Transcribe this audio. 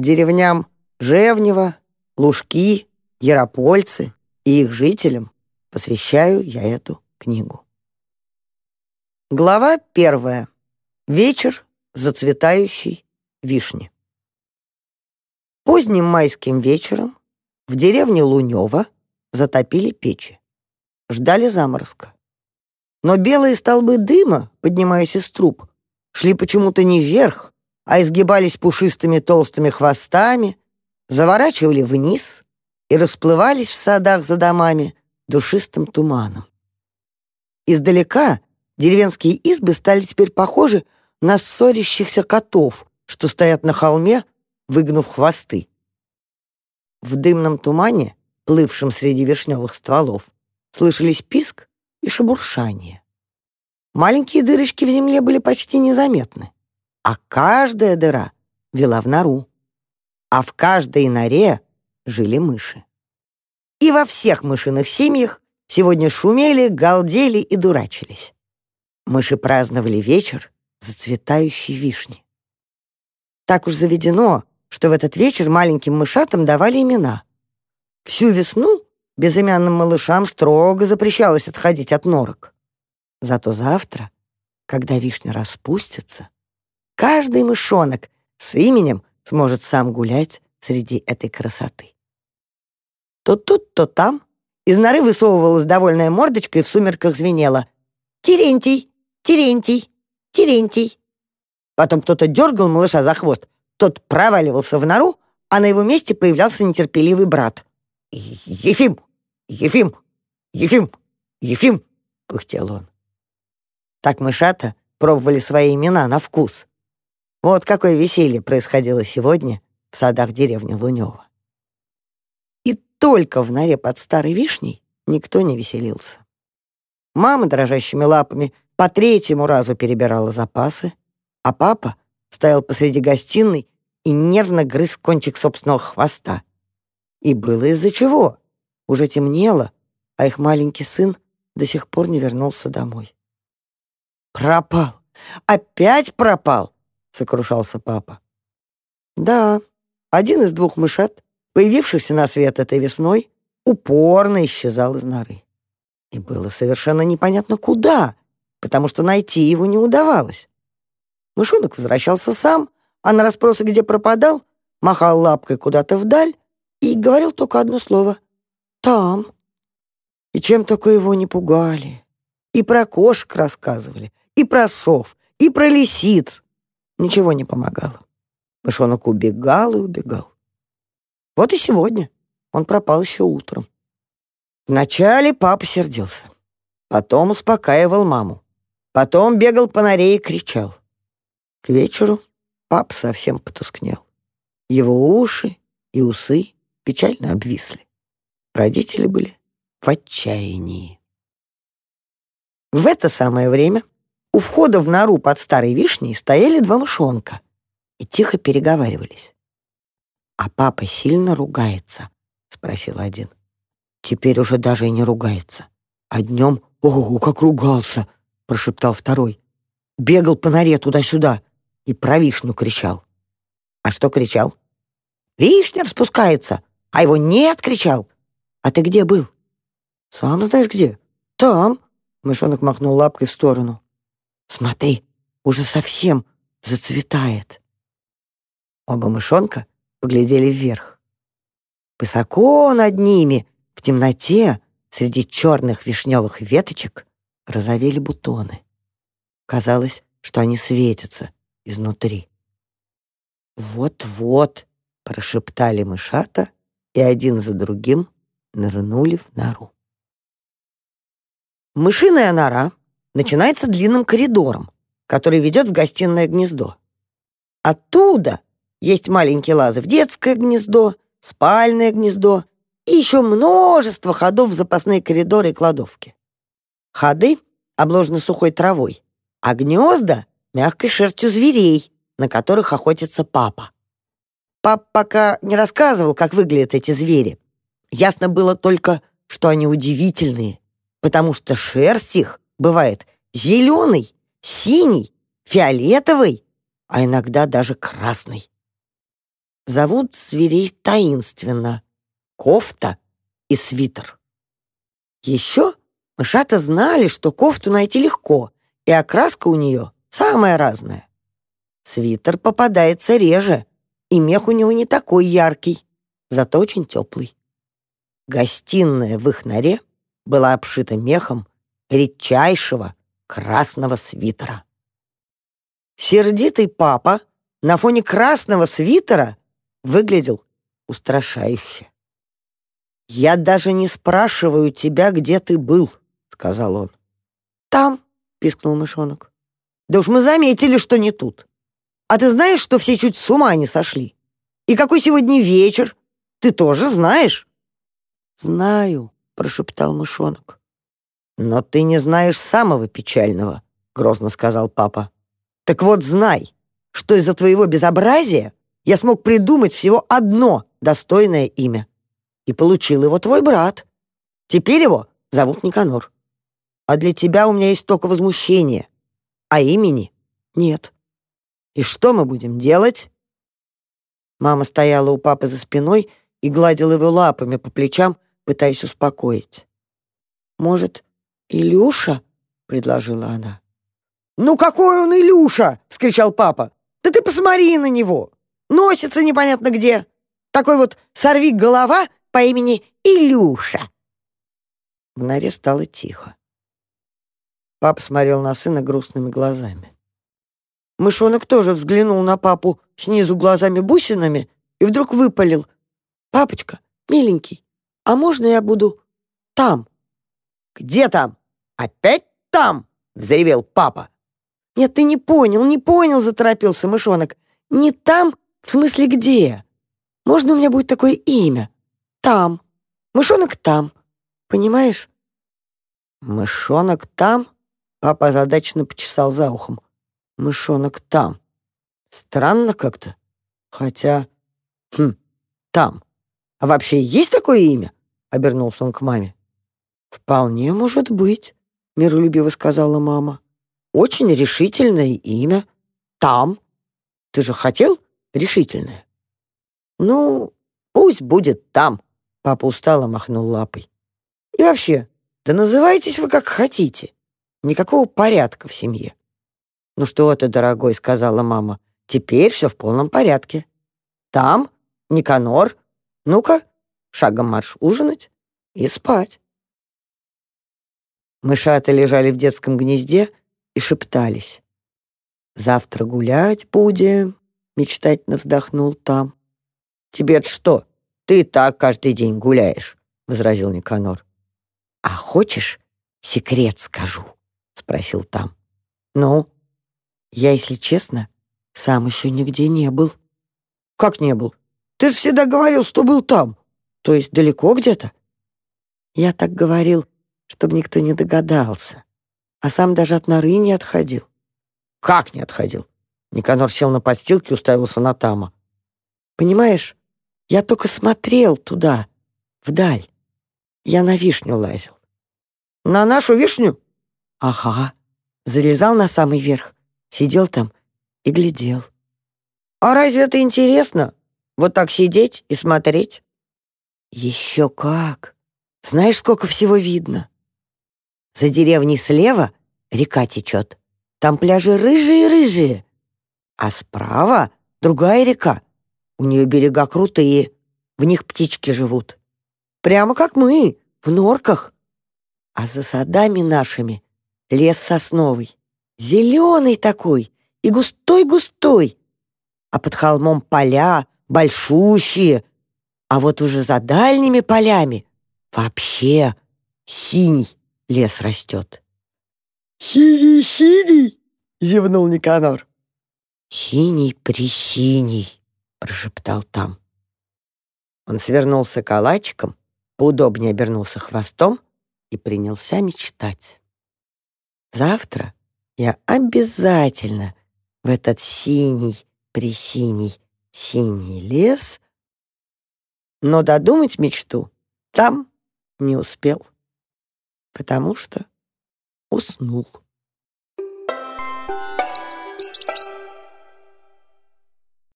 Деревням Жевнева, Лужки, Яропольцы и их жителям посвящаю я эту книгу. Глава первая. Вечер зацветающей вишни. Поздним майским вечером в деревне Лунева затопили печи. Ждали заморозка. Но белые столбы дыма, поднимаясь из труб, шли почему-то не вверх, а изгибались пушистыми толстыми хвостами, заворачивали вниз и расплывались в садах за домами душистым туманом. Издалека деревенские избы стали теперь похожи на ссорящихся котов, что стоят на холме, выгнув хвосты. В дымном тумане, плывшем среди вишневых стволов, слышались писк и шебуршание. Маленькие дырочки в земле были почти незаметны, а каждая дыра вела в нору, а в каждой норе жили мыши. И во всех мышиных семьях сегодня шумели, галдели и дурачились. Мыши праздновали вечер зацветающей вишни. Так уж заведено, что в этот вечер маленьким мышатам давали имена. Всю весну безымянным малышам строго запрещалось отходить от норок. Зато завтра, когда вишня распустится, каждый мышонок с именем сможет сам гулять среди этой красоты. То тут, то там из норы высовывалась довольная мордочка и в сумерках звенела «Терентий! Терентий! Терентий!» Потом кто-то дергал малыша за хвост, тот проваливался в нору, а на его месте появлялся нетерпеливый брат. «Ефим! Ефим! Ефим! Ефим!» — пыхтел он. Так мышата пробовали свои имена на вкус. Вот какое веселье происходило сегодня в садах деревни Лунева. И только в норе под старой вишней никто не веселился. Мама дрожащими лапами по третьему разу перебирала запасы, а папа стоял посреди гостиной и нервно грыз кончик собственного хвоста. И было из-за чего. Уже темнело, а их маленький сын до сих пор не вернулся домой. «Пропал! Опять пропал!» — сокрушался папа. Да, один из двух мышат, появившихся на свет этой весной, упорно исчезал из норы. И было совершенно непонятно куда, потому что найти его не удавалось. Мышонок возвращался сам, а на расспросы, где пропадал, махал лапкой куда-то вдаль и говорил только одно слово «там». И чем только его не пугали. И про кошек рассказывали, и про сов, и про лисиц. Ничего не помогало. Мышонок убегал и убегал. Вот и сегодня он пропал еще утром. Вначале папа сердился, потом успокаивал маму, потом бегал по норе и кричал. К вечеру пап совсем потускнел. Его уши и усы печально обвисли. Родители были в отчаянии. В это самое время у входа в нору под старой вишней стояли два мышонка и тихо переговаривались. «А папа сильно ругается?» — спросил один. «Теперь уже даже и не ругается. А днем, ого, как ругался!» — прошептал второй. «Бегал по норе туда-сюда и про вишню кричал». «А что кричал?» «Вишня спускается, а его нет!» — кричал. «А ты где был?» «Сам знаешь где?» «Там!» — мышонок махнул лапкой в сторону. «Смотри, уже совсем зацветает!» Оба мышонка поглядели вверх. Высоко над ними, в темноте, среди черных вишневых веточек, розовели бутоны. Казалось, что они светятся изнутри. «Вот-вот», — прошептали мышата, и один за другим нырнули в нору. Мышиная нора начинается длинным коридором, который ведет в гостиное гнездо. Оттуда есть маленькие лазы в детское гнездо, спальное гнездо и еще множество ходов в запасные коридоры и кладовки. Ходы обложены сухой травой, а гнезда — мягкой шерстью зверей, на которых охотится папа. Пап пока не рассказывал, как выглядят эти звери. Ясно было только, что они удивительные, потому что шерсть их бывает зеленый, синий, фиолетовый, а иногда даже красный. зовут зверей таинственно — кофта и свитер. Еще мышата знали, что кофту найти легко, и окраска у нее самая разная. Свитер попадается реже, и мех у него не такой яркий, зато очень теплый. Гостиная в их норе была обшита мехом редчайшего красного свитера. Сердитый папа на фоне красного свитера выглядел устрашающе. «Я даже не спрашиваю тебя, где ты был», — сказал он. «Там», — пискнул мышонок. «Да уж мы заметили, что не тут. А ты знаешь, что все чуть с ума не сошли? И какой сегодня вечер? Ты тоже знаешь?» «Знаю», — прошептал мышонок. «Но ты не знаешь самого печального», — грозно сказал папа. «Так вот знай, что из-за твоего безобразия я смог придумать всего одно достойное имя. И получил его твой брат. Теперь его зовут Никанор. А для тебя у меня есть только возмущение, а имени нет. И что мы будем делать?» Мама стояла у папы за спиной и гладила его лапами по плечам, пытаясь успокоить. «Может, Илюша?» — предложила она. «Ну какой он Илюша!» — вскричал папа. «Да ты посмотри на него! Носится непонятно где! Такой вот сорви-голова по имени Илюша!» В норе стало тихо. Папа смотрел на сына грустными глазами. Мышонок тоже взглянул на папу снизу глазами-бусинами и вдруг выпалил. «Папочка, миленький, а можно я буду там?» «Где там? Опять там?» — взревел папа. «Нет, ты не понял, не понял», — заторопился мышонок. «Не там, в смысле где? Можно у меня будет такое имя? Там. Мышонок там. Понимаешь?» «Мышонок там?» — папа озадаченно почесал за ухом. «Мышонок там. Странно как-то. Хотя... Хм, там. А вообще есть такое имя?» — обернулся он к маме. «Вполне может быть», — миролюбиво сказала мама. «Очень решительное имя. Там. Ты же хотел решительное?» «Ну, пусть будет там», — папа устало махнул лапой. «И вообще, да называйтесь вы как хотите. Никакого порядка в семье». «Ну что ты, дорогой», — сказала мама, — «теперь все в полном порядке. Там Никанор. Ну-ка, шагом марш ужинать и спать». Мышата лежали в детском гнезде и шептались. «Завтра гулять будем», — мечтательно вздохнул там. «Тебе-то что? Ты так каждый день гуляешь», — возразил Никанор. «А хочешь, секрет скажу?» — спросил там. «Ну?» «Я, если честно, сам еще нигде не был». «Как не был? Ты же всегда говорил, что был там. То есть далеко где-то?» «Я так говорил, чтобы никто не догадался. А сам даже от норы не отходил. Как не отходил? Никанор сел на подстилке и уставился на Тама. Понимаешь, я только смотрел туда, вдаль. Я на вишню лазил. На нашу вишню? Ага. Залезал на самый верх, сидел там и глядел. А разве это интересно? Вот так сидеть и смотреть? Еще как. Знаешь, сколько всего видно? За деревней слева река течет. Там пляжи рыжие-рыжие. А справа другая река. У нее берега крутые, в них птички живут. Прямо как мы, в норках. А за садами нашими лес сосновый. Зеленый такой и густой-густой. А под холмом поля большущие. А вот уже за дальними полями вообще синий лес растет. «Синий-синий!» — зевнул Никанор. «Синий-присиний!» — прошептал там. Он свернулся калачиком, поудобнее обернулся хвостом и принялся мечтать. «Завтра я обязательно в этот синий, присиний, синий лес...» Но додумать мечту там не успел потому что уснул.